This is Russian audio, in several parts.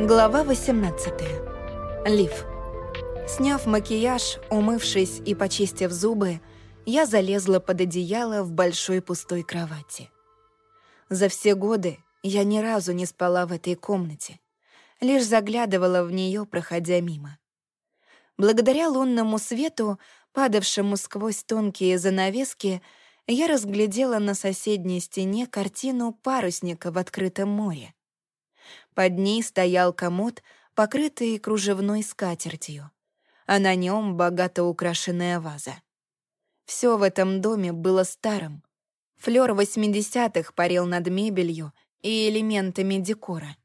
Глава 18. Лив. Сняв макияж, умывшись и почистив зубы, я залезла под одеяло в большой пустой кровати. За все годы я ни разу не спала в этой комнате, лишь заглядывала в нее, проходя мимо. Благодаря лунному свету, падавшему сквозь тонкие занавески, я разглядела на соседней стене картину парусника в открытом море. Под ней стоял комод, покрытый кружевной скатертью, а на нем богато украшенная ваза. Все в этом доме было старым. Флёр 80-х парил над мебелью и элементами декора.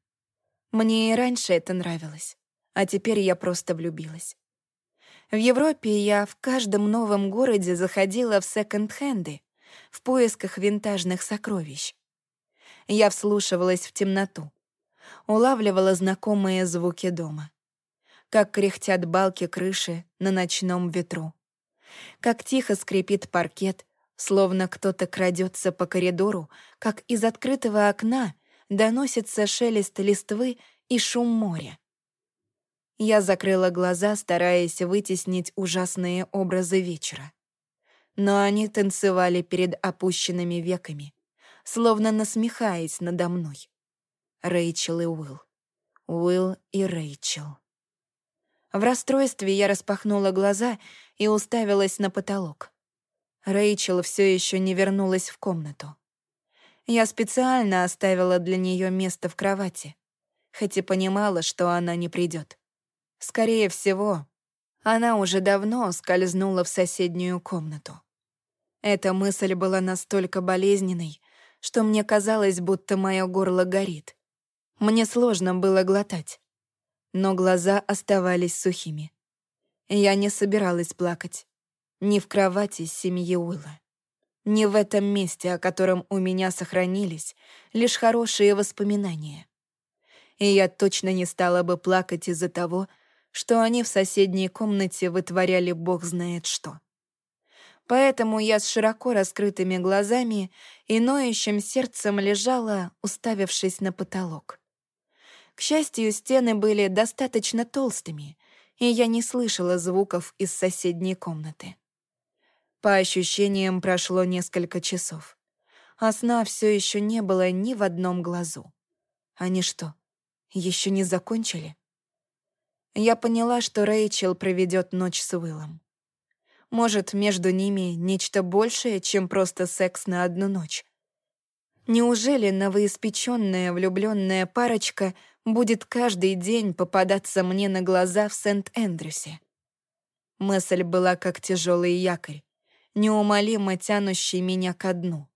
Мне и раньше это нравилось, а теперь я просто влюбилась. В Европе я в каждом новом городе заходила в секонд-хенды в поисках винтажных сокровищ. Я вслушивалась в темноту, улавливала знакомые звуки дома. Как кряхтят балки крыши на ночном ветру. Как тихо скрипит паркет, словно кто-то крадется по коридору, как из открытого окна доносится шелест листвы и шум моря. Я закрыла глаза, стараясь вытеснить ужасные образы вечера. Но они танцевали перед опущенными веками, словно насмехаясь надо мной. Рэйчел и Уилл. Уилл и Рэйчел. В расстройстве я распахнула глаза и уставилась на потолок. Рэйчел все еще не вернулась в комнату. Я специально оставила для нее место в кровати, хоть и понимала, что она не придет. Скорее всего, она уже давно скользнула в соседнюю комнату. Эта мысль была настолько болезненной, что мне казалось, будто мое горло горит. Мне сложно было глотать, но глаза оставались сухими. Я не собиралась плакать. Ни в кровати семьи Уилла. Ни в этом месте, о котором у меня сохранились лишь хорошие воспоминания. И я точно не стала бы плакать из-за того, что они в соседней комнате вытворяли бог знает что. Поэтому я с широко раскрытыми глазами и ноющим сердцем лежала, уставившись на потолок. К счастью, стены были достаточно толстыми, и я не слышала звуков из соседней комнаты. По ощущениям, прошло несколько часов, а сна все еще не было ни в одном глазу. Они что, еще не закончили? Я поняла, что Рэйчел проведет ночь с Уиллом. Может, между ними нечто большее, чем просто секс на одну ночь. Неужели новоиспеченная влюбленная парочка будет каждый день попадаться мне на глаза в Сент-Эндрюсе? Мысль была как тяжелый якорь, неумолимо тянущий меня ко дну.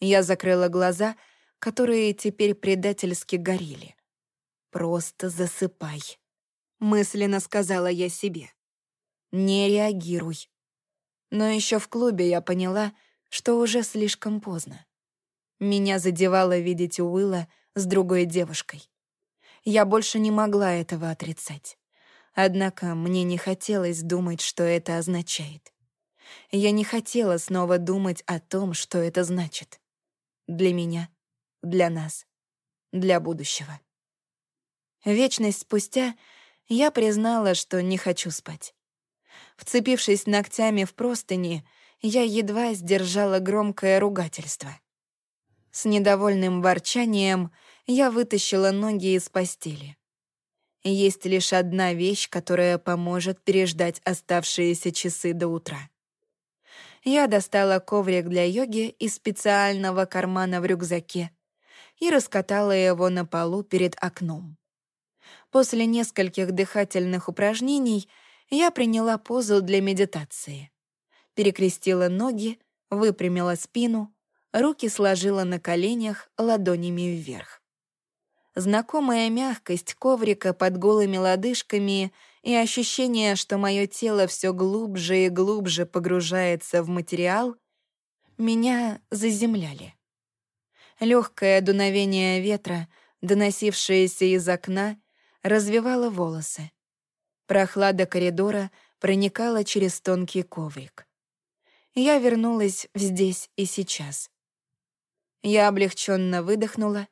Я закрыла глаза, которые теперь предательски горели. «Просто засыпай», — мысленно сказала я себе. «Не реагируй». Но еще в клубе я поняла, что уже слишком поздно. Меня задевало видеть Уилла с другой девушкой. Я больше не могла этого отрицать. Однако мне не хотелось думать, что это означает. Я не хотела снова думать о том, что это значит. Для меня, для нас, для будущего. Вечность спустя я признала, что не хочу спать. Вцепившись ногтями в простыни, я едва сдержала громкое ругательство. С недовольным ворчанием я вытащила ноги из постели. Есть лишь одна вещь, которая поможет переждать оставшиеся часы до утра. Я достала коврик для йоги из специального кармана в рюкзаке и раскатала его на полу перед окном. После нескольких дыхательных упражнений я приняла позу для медитации. Перекрестила ноги, выпрямила спину, руки сложила на коленях ладонями вверх. Знакомая мягкость коврика под голыми лодыжками и ощущение, что мое тело все глубже и глубже погружается в материал, меня заземляли. Легкое дуновение ветра, доносившееся из окна, развивало волосы. Прохлада коридора проникала через тонкий коврик. Я вернулась здесь и сейчас. Я облегченно выдохнула,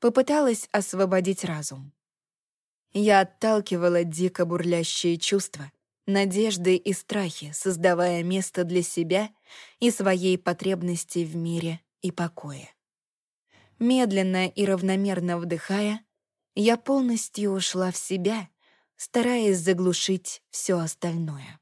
попыталась освободить разум. Я отталкивала дико бурлящие чувства, надежды и страхи, создавая место для себя и своей потребности в мире и покое. Медленно и равномерно вдыхая, я полностью ушла в себя, стараясь заглушить все остальное.